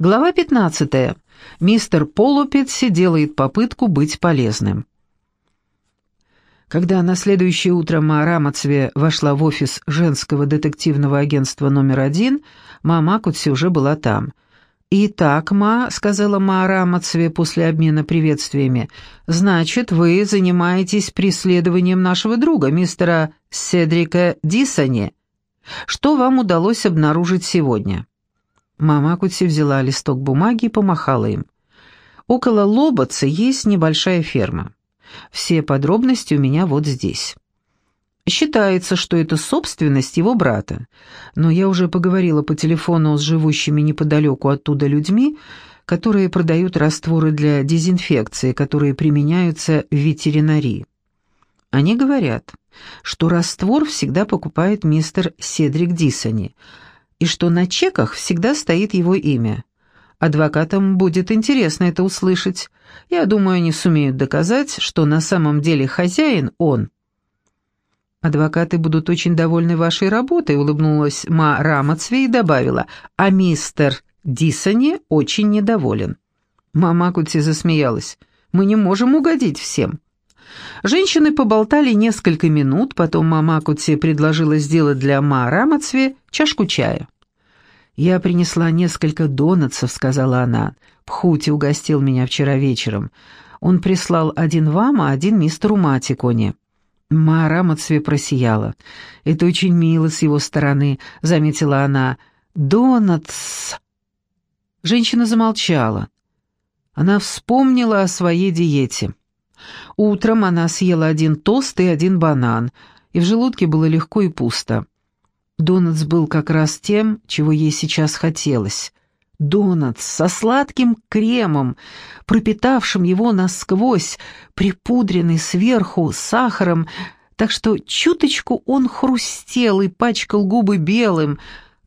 Глава 15. Мистер Полупетси делает попытку быть полезным. Когда на следующее утро Ма вошла в офис женского детективного агентства номер один, Ма Макутси уже была там. «Итак, Ма», — сказала Ма после обмена приветствиями, — «значит, вы занимаетесь преследованием нашего друга, мистера Седрика Дисони. Что вам удалось обнаружить сегодня?» Мама Кути взяла листок бумаги и помахала им. Около Лоботца есть небольшая ферма. Все подробности у меня вот здесь. Считается, что это собственность его брата, но я уже поговорила по телефону с живущими неподалеку оттуда людьми, которые продают растворы для дезинфекции, которые применяются в ветеринарии. Они говорят, что раствор всегда покупает мистер Седрик Дисони – и что на чеках всегда стоит его имя. Адвокатам будет интересно это услышать. Я думаю, они сумеют доказать, что на самом деле хозяин он. «Адвокаты будут очень довольны вашей работой», — улыбнулась Ма Рамацве и добавила, «а мистер Дисони очень недоволен». Мама Кути засмеялась. «Мы не можем угодить всем». Женщины поболтали несколько минут, потом мама Кути предложила сделать для Ма Рамацве чашку чая. «Я принесла несколько донатсов», — сказала она. «Пхути угостил меня вчера вечером. Он прислал один вам, а один мистеру Матиконе». Ма Рамацве просияла. «Это очень мило с его стороны», — заметила она. «Донатс...» Женщина замолчала. Она вспомнила о своей диете. Утром она съела один тост и один банан, и в желудке было легко и пусто. Донатс был как раз тем, чего ей сейчас хотелось. Донатс со сладким кремом, пропитавшим его насквозь, припудренный сверху сахаром, так что чуточку он хрустел и пачкал губы белым.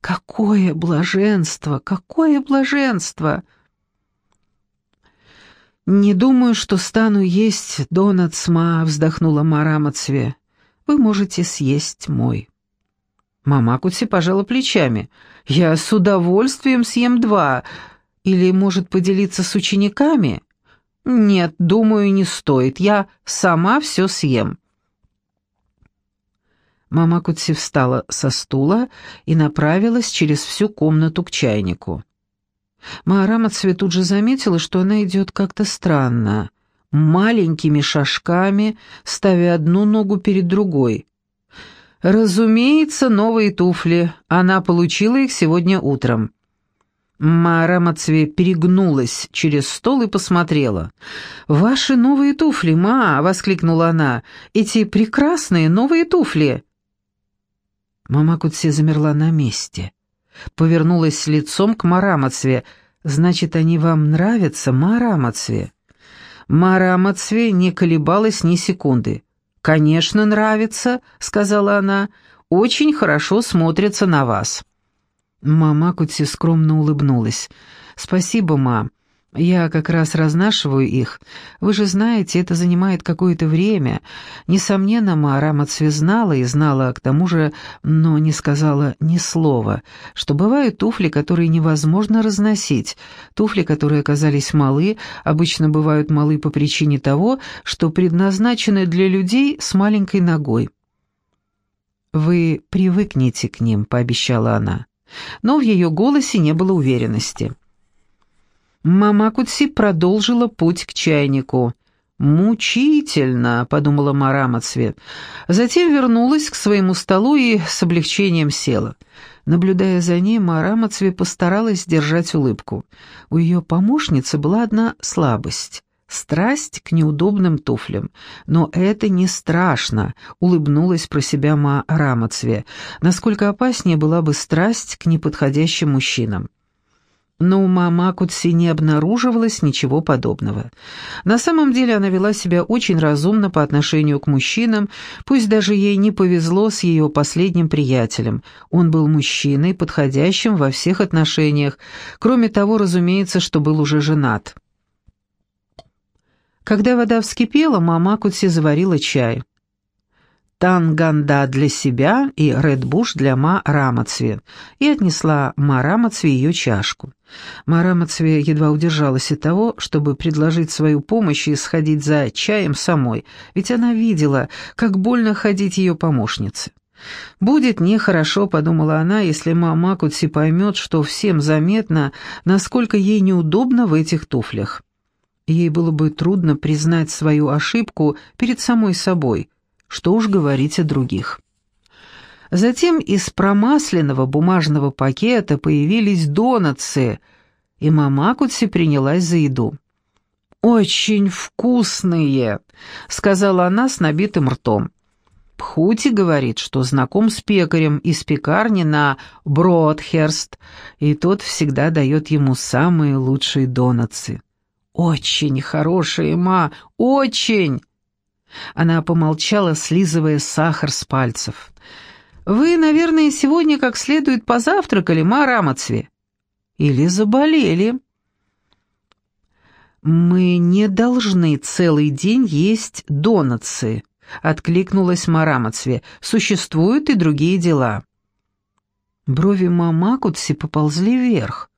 Какое блаженство, какое блаженство! «Не думаю, что стану есть донат сма», — вздохнула Марамацве. «Вы можете съесть мой». Мама Кутси пожала плечами. «Я с удовольствием съем два. Или, может, поделиться с учениками?» «Нет, думаю, не стоит. Я сама все съем». Мама Кутси встала со стула и направилась через всю комнату к чайнику. Маарамацве тут же заметила, что она идет как-то странно, маленькими шажками, ставя одну ногу перед другой. Разумеется, новые туфли. Она получила их сегодня утром. Маарамацве перегнулась через стол и посмотрела. «Ваши новые туфли, ма!» — воскликнула она. «Эти прекрасные новые туфли!» Мама Кутси замерла на месте повернулась лицом к Марамацве. «Значит, они вам нравятся, Марамацве?» Марамацве не колебалась ни секунды. «Конечно, нравится», — сказала она. «Очень хорошо смотрятся на вас». Мама Кути скромно улыбнулась. «Спасибо, мам. Я как раз разнашиваю их. Вы же знаете, это занимает какое-то время. Несомненно, Маара Мацве знала и знала к тому же, но не сказала ни слова, что бывают туфли, которые невозможно разносить. Туфли, которые оказались малы, обычно бывают малы по причине того, что предназначены для людей с маленькой ногой. «Вы привыкнете к ним», — пообещала она. Но в ее голосе не было уверенности. Мама Кутси продолжила путь к чайнику. «Мучительно», — подумала Марамацвет. Затем вернулась к своему столу и с облегчением села. Наблюдая за ней, Марамацве постаралась сдержать улыбку. У ее помощницы была одна слабость — страсть к неудобным туфлям. Но это не страшно, улыбнулась про себя Ма Рамацве. Насколько опаснее была бы страсть к неподходящим мужчинам но у мама Кутси не обнаруживалось ничего подобного. На самом деле она вела себя очень разумно по отношению к мужчинам, пусть даже ей не повезло с ее последним приятелем. Он был мужчиной, подходящим во всех отношениях, кроме того, разумеется, что был уже женат. Когда вода вскипела, мама Кутси заварила чай. Танганда для себя и Редбуш для Ма Рамацве, и отнесла Ма Рамацве ее чашку. Ма Рамацве едва удержалась от того, чтобы предложить свою помощь и сходить за чаем самой, ведь она видела, как больно ходить ее помощнице. «Будет нехорошо», — подумала она, «если мама Кутси поймет, что всем заметно, насколько ей неудобно в этих туфлях». Ей было бы трудно признать свою ошибку перед самой собой, что уж говорить о других. Затем из промасленного бумажного пакета появились донатсы, и мама Кутси принялась за еду. «Очень вкусные», — сказала она с набитым ртом. Пхути говорит, что знаком с пекарем из пекарни на Бродхерст, и тот всегда дает ему самые лучшие донатсы. «Очень хорошие, ма, очень!» Она помолчала, слизывая сахар с пальцев. «Вы, наверное, сегодня как следует позавтракали, ма Рамацве? Или заболели?» «Мы не должны целый день есть донатсы», — откликнулась Марамацве. «Существуют и другие дела». Брови Мамакутси поползли вверх.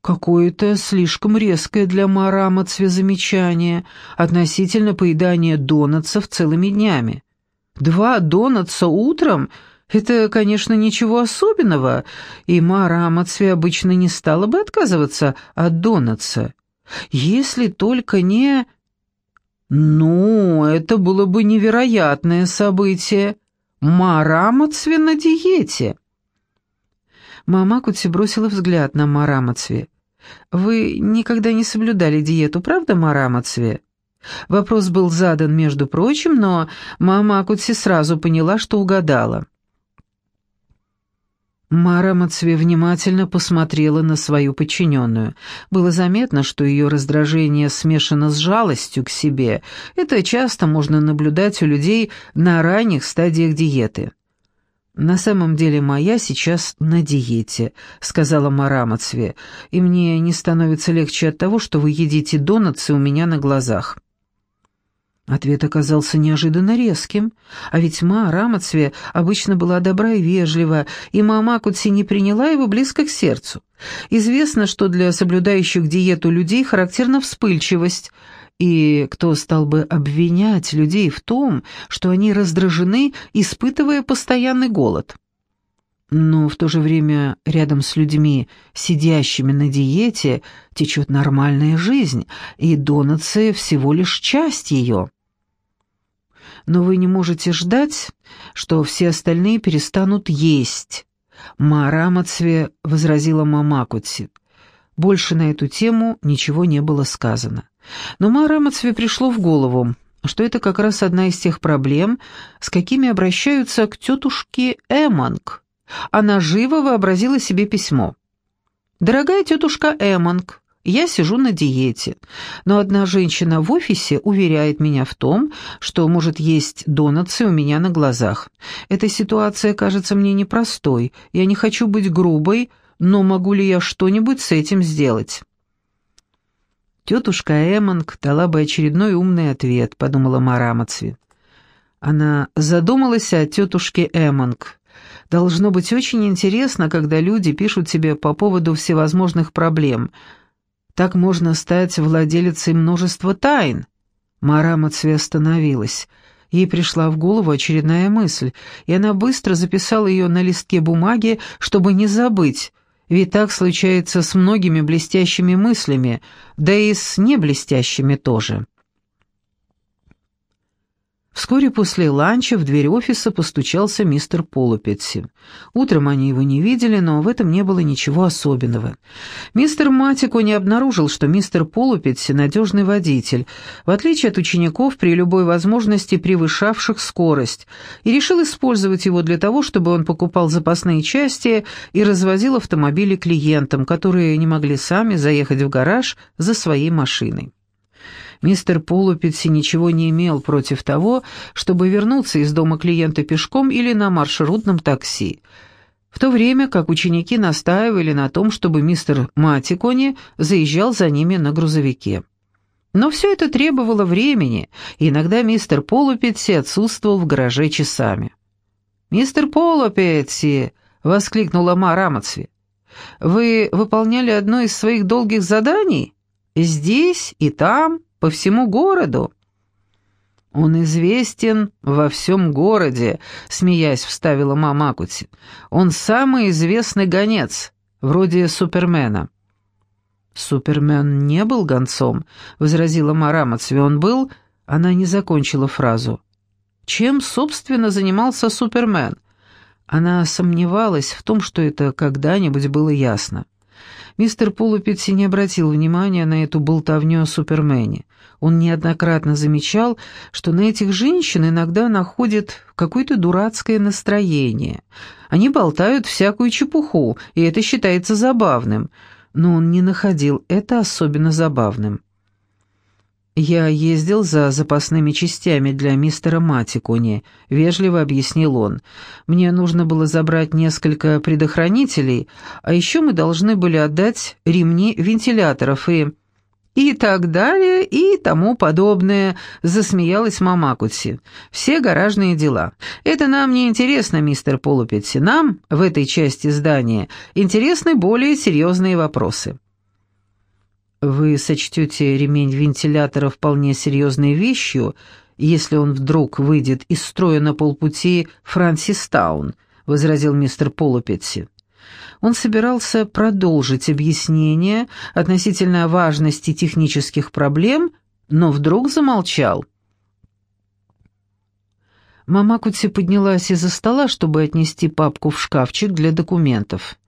Какое-то слишком резкое для Марамацве замечание относительно поедания донатсов целыми днями. Два донатса утром — это, конечно, ничего особенного, и Марамацве обычно не стала бы отказываться от донатса. Если только не... Ну, это было бы невероятное событие. Марамацве на диете. Мама Кути бросила взгляд на Марамацве. «Вы никогда не соблюдали диету, правда, Марамацве?» Вопрос был задан, между прочим, но мама Акутси сразу поняла, что угадала. Мара Мацве внимательно посмотрела на свою подчиненную. Было заметно, что ее раздражение смешано с жалостью к себе. Это часто можно наблюдать у людей на ранних стадиях диеты. «На самом деле моя сейчас на диете», — сказала Мара Мацве, «и мне не становится легче от того, что вы едите донатсы у меня на глазах». Ответ оказался неожиданно резким, а ведь Ма Рамацве обычно была добра и вежлива, и Мама Кутси не приняла его близко к сердцу. Известно, что для соблюдающих диету людей характерна вспыльчивость, и кто стал бы обвинять людей в том, что они раздражены, испытывая постоянный голод? Но в то же время рядом с людьми, сидящими на диете, течет нормальная жизнь, и донатсы всего лишь часть ее. Но вы не можете ждать, что все остальные перестанут есть. Марамацве возразила Мамакути. Больше на эту тему ничего не было сказано. Но Марамацве пришло в голову, что это как раз одна из тех проблем, с какими обращаются к тетушке Эманг. Она живо вообразила себе письмо. «Дорогая тетушка Эманг, я сижу на диете, но одна женщина в офисе уверяет меня в том, что может есть донатсы у меня на глазах. Эта ситуация кажется мне непростой, я не хочу быть грубой, но могу ли я что-нибудь с этим сделать?» Тетушка Эмонг дала бы очередной умный ответ, подумала Мара. Она задумалась о тетушке Эмонг. Должно быть очень интересно, когда люди пишут тебе по поводу всевозможных проблем. Так можно стать владелицей множества тайн. Мара остановилась. Ей пришла в голову очередная мысль, и она быстро записала ее на листке бумаги, чтобы не забыть, ведь так случается с многими блестящими мыслями, да и с неблестящими тоже. Вскоре после ланча в дверь офиса постучался мистер Полупетси. Утром они его не видели, но в этом не было ничего особенного. Мистер Матико не обнаружил, что мистер Полупетси — надежный водитель, в отличие от учеников при любой возможности превышавших скорость, и решил использовать его для того, чтобы он покупал запасные части и развозил автомобили клиентам, которые не могли сами заехать в гараж за своей машиной. Мистер Полупетси ничего не имел против того, чтобы вернуться из дома клиента пешком или на маршрутном такси, в то время как ученики настаивали на том, чтобы мистер Матикони заезжал за ними на грузовике. Но все это требовало времени, и иногда мистер Полупетси отсутствовал в гараже часами. «Мистер Полупетси!» — воскликнула Ма Рамацви. «Вы выполняли одно из своих долгих заданий? Здесь и там, по всему городу?» «Он известен во всем городе», — смеясь вставила мама Акути. «Он самый известный гонец, вроде Супермена». «Супермен не был гонцом», — возразила Марамацви. «Он был...» Она не закончила фразу. «Чем, собственно, занимался Супермен?» Она сомневалась в том, что это когда-нибудь было ясно. Мистер Полупетси не обратил внимания на эту болтовню о Супермене. Он неоднократно замечал, что на этих женщин иногда находят какое-то дурацкое настроение. Они болтают всякую чепуху, и это считается забавным — но он не находил это особенно забавным. «Я ездил за запасными частями для мистера Матикуни», — вежливо объяснил он. «Мне нужно было забрать несколько предохранителей, а еще мы должны были отдать ремни вентиляторов и...» и так далее, и тому подобное», — засмеялась мама Кутси. «Все гаражные дела. Это нам не интересно, мистер Полупетси. Нам, в этой части здания, интересны более серьезные вопросы». «Вы сочтете ремень вентилятора вполне серьезной вещью, если он вдруг выйдет из строя на полпути Франсистаун», — возразил мистер Полупетси он собирался продолжить объяснение относительно важности технических проблем, но вдруг замолчал. Мама Кутси поднялась из-за стола, чтобы отнести папку в шкафчик для документов.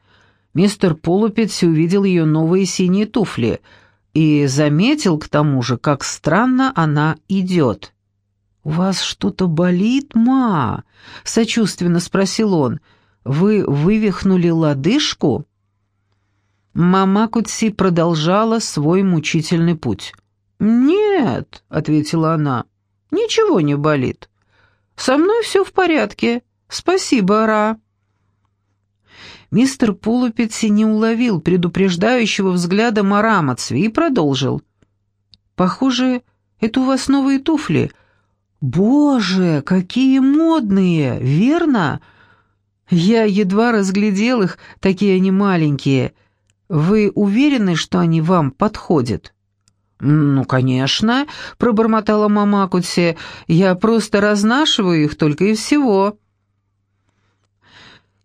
Мистер Полупетси увидел ее новые синие туфли и заметил к тому же, как странно она идет. «У вас что-то болит, ма?» — сочувственно спросил он. Вы вывихнули лодыжку?» Мама Кутси продолжала свой мучительный путь. «Нет», — ответила она, — «ничего не болит. Со мной все в порядке. Спасибо, Ра». Мистер Пулупетси не уловил предупреждающего взгляда Марамацви и продолжил. «Похоже, это у вас новые туфли. Боже, какие модные, верно?» Я едва разглядел их, такие они маленькие. Вы уверены, что они вам подходят?» «Ну, конечно», — пробормотала мама Кутси, — «я просто разнашиваю их только и всего».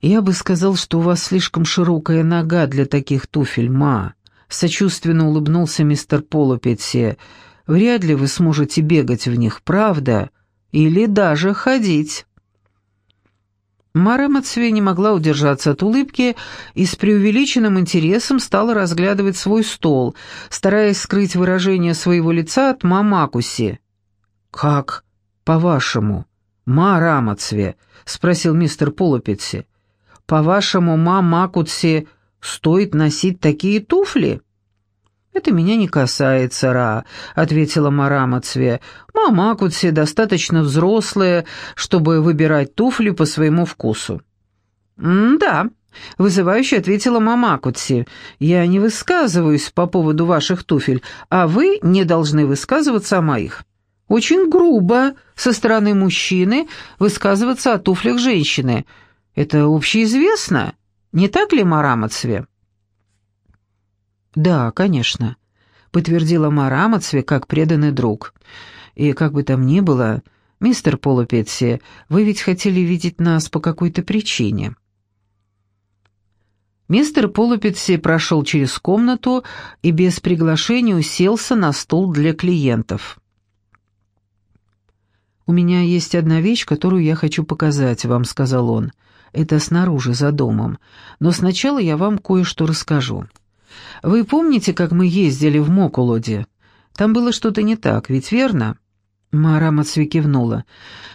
«Я бы сказал, что у вас слишком широкая нога для таких туфель, ма», — сочувственно улыбнулся мистер Полупетси. «Вряд ли вы сможете бегать в них, правда? Или даже ходить». Мара Мацвей не могла удержаться от улыбки и с преувеличенным интересом стала разглядывать свой стол, стараясь скрыть выражение своего лица от Мамакуси. «Как, по-вашему, Мара Мацве?» — спросил мистер Полупетси. «По-вашему, Мамакуси стоит носить такие туфли?» «Это меня не касается, Ра», — ответила Марамацве. «Мама Акутси достаточно взрослая, чтобы выбирать туфли по своему вкусу». «Да», — вызывающе ответила мама Акутси. «Я не высказываюсь по поводу ваших туфель, а вы не должны высказываться о моих». «Очень грубо со стороны мужчины высказываться о туфлях женщины. Это общеизвестно, не так ли, Марамацве?» «Да, конечно», — подтвердила Мара Амацве как преданный друг. «И как бы там ни было, мистер Полупетси, вы ведь хотели видеть нас по какой-то причине». Мистер Полупетси прошел через комнату и без приглашения уселся на стул для клиентов. «У меня есть одна вещь, которую я хочу показать вам», — сказал он. «Это снаружи, за домом. Но сначала я вам кое-что расскажу». Вы помните, как мы ездили в Мокулоде? Там было что-то не так, ведь верно?» Мара Мацви кивнула.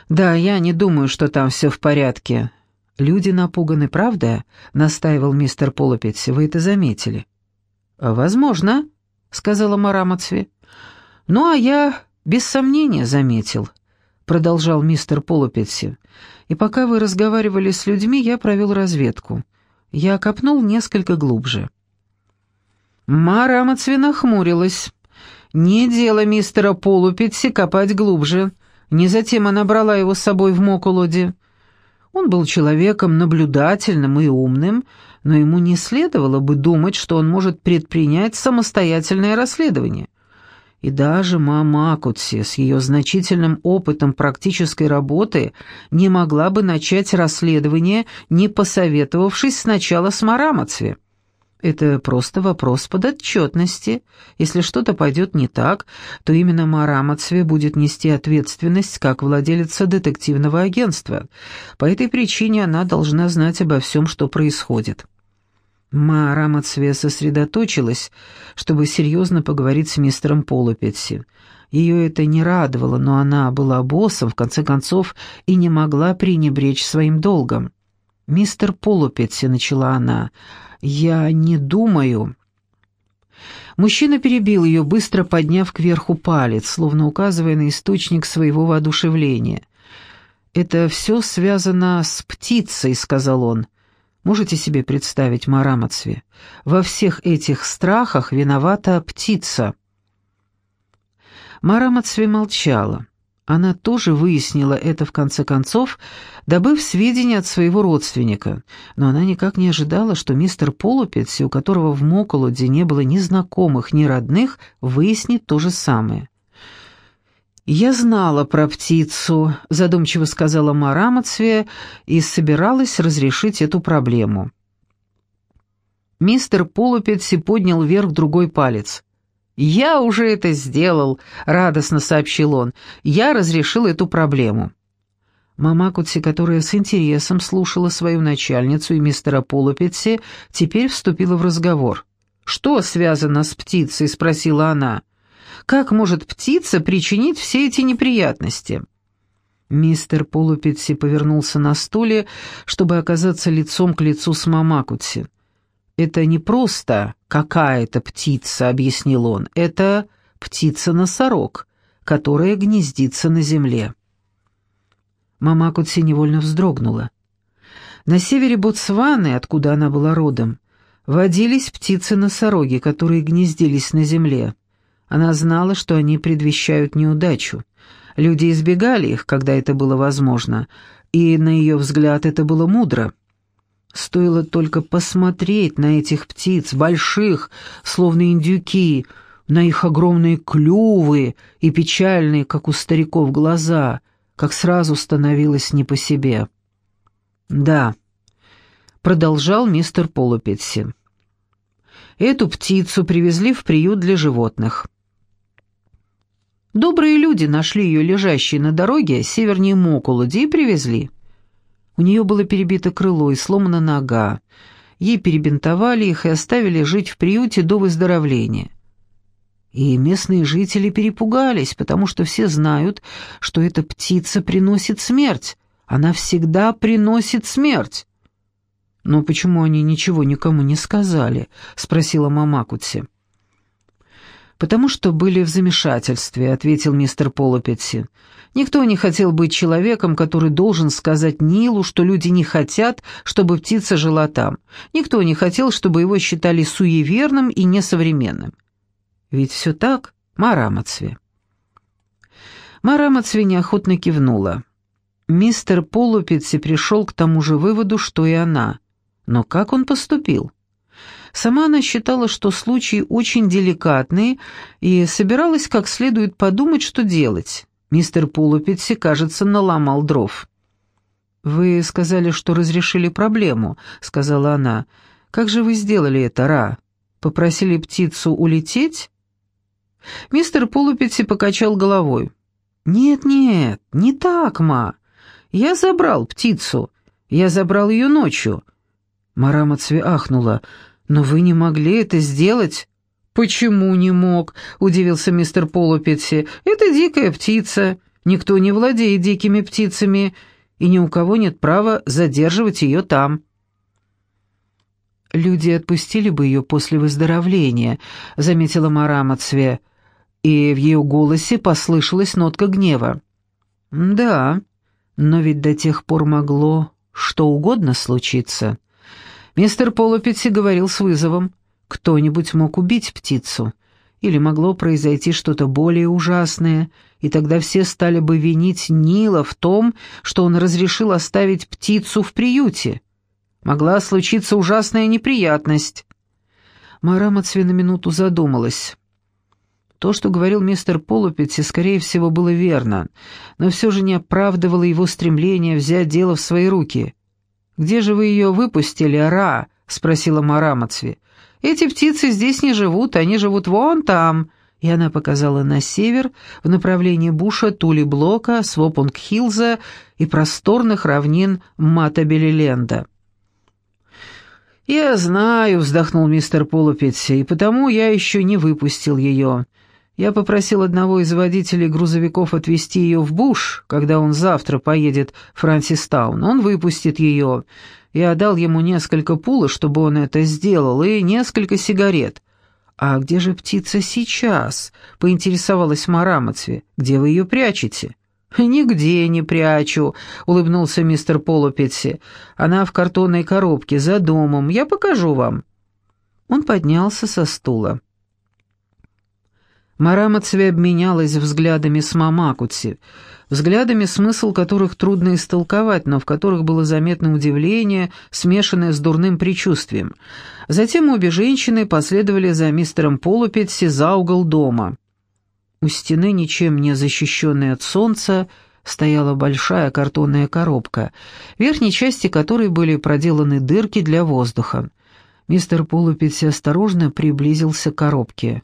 «Да, я не думаю, что там все в порядке. Люди напуганы, правда?» — настаивал мистер Полопетси. «Вы это заметили?» «Возможно», — сказала Мара Мацви. «Ну, а я без сомнения заметил», — продолжал мистер Полопетси. «И пока вы разговаривали с людьми, я провел разведку. Я копнул несколько глубже». Мара Мацвина хмурилась. Не дело мистера Полупетси копать глубже. Не затем она брала его с собой в Моколоде. Он был человеком наблюдательным и умным, но ему не следовало бы думать, что он может предпринять самостоятельное расследование. И даже мама Акутси с ее значительным опытом практической работы не могла бы начать расследование, не посоветовавшись сначала с Марамацве. Это просто вопрос подотчетности. Если что-то пойдет не так, то именно Марамацве будет нести ответственность как владелица детективного агентства. По этой причине она должна знать обо всем, что происходит. Марамацве сосредоточилась, чтобы серьезно поговорить с мистером Полупетси. Ее это не радовало, но она была боссом, в конце концов, и не могла пренебречь своим долгом. «Мистер Полупетси», — начала она, — «Я не думаю...» Мужчина перебил ее, быстро подняв кверху палец, словно указывая на источник своего воодушевления. «Это все связано с птицей», — сказал он. «Можете себе представить, Марамацве? Во всех этих страхах виновата птица». Марамацве молчала. Она тоже выяснила это в конце концов, добыв сведения от своего родственника, но она никак не ожидала, что мистер Полупец, у которого в Моколоде не было ни знакомых, ни родных, выяснит то же самое. «Я знала про птицу», — задумчиво сказала Марамацве и собиралась разрешить эту проблему. Мистер Полупец поднял вверх другой палец. «Я уже это сделал», — радостно сообщил он. «Я разрешил эту проблему». Мама Кутси, которая с интересом слушала свою начальницу и мистера Полупетси, теперь вступила в разговор. «Что связано с птицей?» — спросила она. «Как может птица причинить все эти неприятности?» Мистер Полупетси повернулся на стуле, чтобы оказаться лицом к лицу с Мамакутси. «Это не просто какая-то птица», — объяснил он. «Это птица-носорог, которая гнездится на земле». Мамакутси невольно вздрогнула. На севере Ботсваны, откуда она была родом, водились птицы-носороги, которые гнездились на земле. Она знала, что они предвещают неудачу. Люди избегали их, когда это было возможно, и, на ее взгляд, это было мудро. Стоило только посмотреть на этих птиц, больших, словно индюки, на их огромные клювы и печальные, как у стариков, глаза, как сразу становилось не по себе. «Да», — продолжал мистер Полупетси. «Эту птицу привезли в приют для животных». Добрые люди нашли ее лежащей на дороге севернее Мокулоди и привезли. У нее было перебито крыло и сломана нога. Ей перебинтовали их и оставили жить в приюте до выздоровления. И местные жители перепугались, потому что все знают, что эта птица приносит смерть. Она всегда приносит смерть. «Но почему они ничего никому не сказали?» — спросила мама Кутси. «Потому что были в замешательстве», — ответил мистер Полопетси. «Никто не хотел быть человеком, который должен сказать Нилу, что люди не хотят, чтобы птица жила там. Никто не хотел, чтобы его считали суеверным и несовременным. Ведь все так, Марамацве». Марамацве неохотно кивнула. Мистер Полупетси пришел к тому же выводу, что и она. Но как он поступил? Сама она считала, что случай очень деликатный, и собиралась как следует подумать, что делать. Мистер Пулупетси, кажется, наломал дров. «Вы сказали, что разрешили проблему», — сказала она. «Как же вы сделали это, Ра? Попросили птицу улететь?» Мистер Полупетси покачал головой. «Нет-нет, не так, ма. Я забрал птицу. Я забрал ее ночью». Марама ахнула. «Но вы не могли это сделать?» «Почему не мог?» — удивился мистер Полупетси. «Это дикая птица. Никто не владеет дикими птицами, и ни у кого нет права задерживать ее там». «Люди отпустили бы ее после выздоровления», — заметила Марамацве, и в ее голосе послышалась нотка гнева. «Да, но ведь до тех пор могло что угодно случиться». Мистер Полопетси говорил с вызовом. Кто-нибудь мог убить птицу. Или могло произойти что-то более ужасное, и тогда все стали бы винить Нила в том, что он разрешил оставить птицу в приюте. Могла случиться ужасная неприятность. Мара Мацве на минуту задумалась. То, что говорил мистер Полупетти, скорее всего, было верно, но все же не оправдывало его стремление взять дело в свои руки. «Где же вы ее выпустили, Ра?» — спросила Мара Мацве. «Эти птицы здесь не живут, они живут вон там», и она показала на север, в направлении Буша, Тули-Блока, Свопунг-Хилза и просторных равнин Матабелиленда. «Я знаю», — вздохнул мистер Полупетти, — «и потому я еще не выпустил ее. Я попросил одного из водителей грузовиков отвезти ее в Буш, когда он завтра поедет в Франсистаун. Он выпустит ее. Я дал ему несколько пула, чтобы он это сделал, и несколько сигарет». «А где же птица сейчас?» — поинтересовалась Марамацве. «Где вы ее прячете?» «Нигде не прячу», — улыбнулся мистер Полупетси. «Она в картонной коробке за домом. Я покажу вам». Он поднялся со стула. Марамацве обменялась взглядами с Мамакутси, взглядами, смысл которых трудно истолковать, но в которых было заметно удивление, смешанное с дурным предчувствием. Затем обе женщины последовали за мистером Полупетси за угол дома. У стены, ничем не защищенной от солнца, стояла большая картонная коробка, в верхней части которой были проделаны дырки для воздуха. Мистер Полупетси осторожно приблизился к коробке.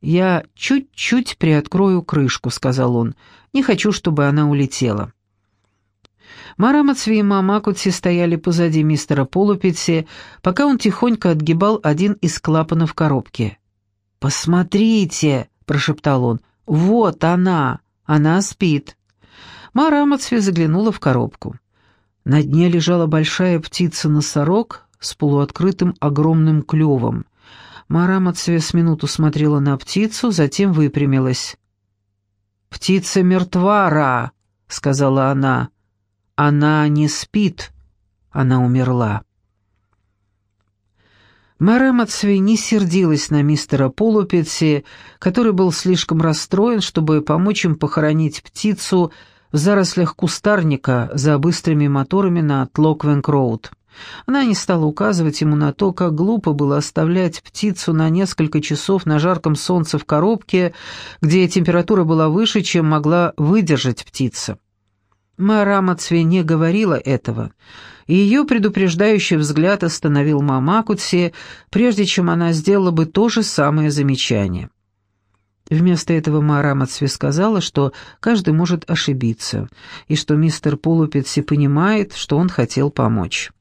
«Я чуть-чуть приоткрою крышку», — сказал он. «Не хочу, чтобы она улетела». Марамацви и Мамакутси стояли позади мистера Полупетси, пока он тихонько отгибал один из клапанов коробки. «Посмотрите!» — прошептал он. «Вот она! Она спит!» Мара Амацви заглянула в коробку. На дне лежала большая птица-носорог с полуоткрытым огромным клювом. Мара Амацви с минуту смотрела на птицу, затем выпрямилась. «Птица мертва, Ра!» — сказала она. «Она не спит. Она умерла». Мацвей не сердилась на мистера Полупетси, который был слишком расстроен, чтобы помочь им похоронить птицу в зарослях кустарника за быстрыми моторами на Тлоквенк-Роуд. Она не стала указывать ему на то, как глупо было оставлять птицу на несколько часов на жарком солнце в коробке, где температура была выше, чем могла выдержать птица. Мэра Мацвей не говорила этого — и ее предупреждающий взгляд остановил Мамакутси, прежде чем она сделала бы то же самое замечание. Вместо этого Марамацви сказала, что каждый может ошибиться, и что мистер Полупетси понимает, что он хотел помочь.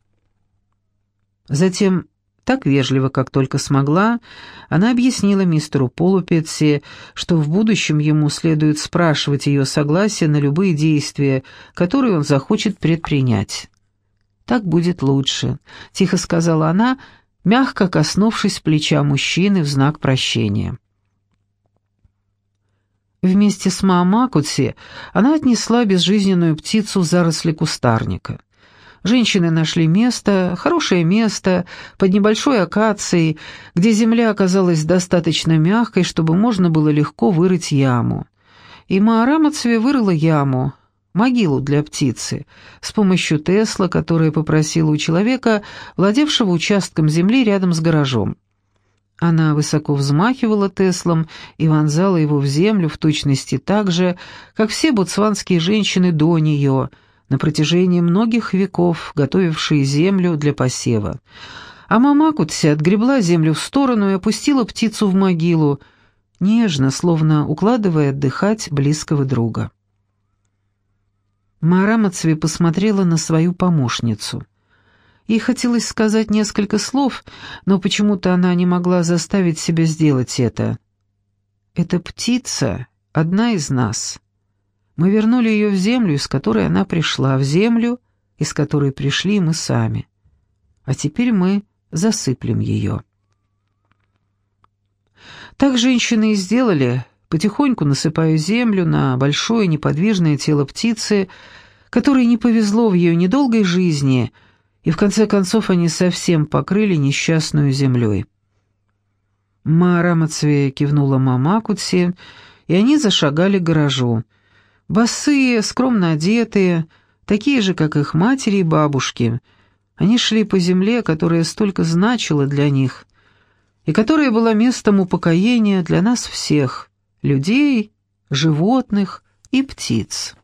Затем, так вежливо, как только смогла, она объяснила мистеру Полупетси, что в будущем ему следует спрашивать ее согласие на любые действия, которые он захочет предпринять. «Так будет лучше», — тихо сказала она, мягко коснувшись плеча мужчины в знак прощения. Вместе с Маамакутси она отнесла безжизненную птицу в заросли кустарника. Женщины нашли место, хорошее место, под небольшой акацией, где земля оказалась достаточно мягкой, чтобы можно было легко вырыть яму. И Маарамацве вырыла яму, могилу для птицы, с помощью Тесла, которая попросила у человека, владевшего участком земли рядом с гаражом. Она высоко взмахивала Теслом и вонзала его в землю в точности так же, как все ботсванские женщины до нее, на протяжении многих веков, готовившие землю для посева. А мама Кутси отгребла землю в сторону и опустила птицу в могилу, нежно, словно укладывая отдыхать близкого друга. Мара Мацве посмотрела на свою помощницу. Ей хотелось сказать несколько слов, но почему-то она не могла заставить себя сделать это. «Эта птица — одна из нас. Мы вернули ее в землю, из которой она пришла, в землю, из которой пришли мы сами. А теперь мы засыплем ее». Так женщины и сделали, потихоньку насыпаю землю на большое неподвижное тело птицы, которой не повезло в ее недолгой жизни, и в конце концов они совсем покрыли несчастную землей. Маарамацве кивнула мама Кутси, и они зашагали к гаражу. Босые, скромно одетые, такие же, как их матери и бабушки. Они шли по земле, которая столько значила для них, и которая была местом упокоения для нас всех, людей, животных и птиц.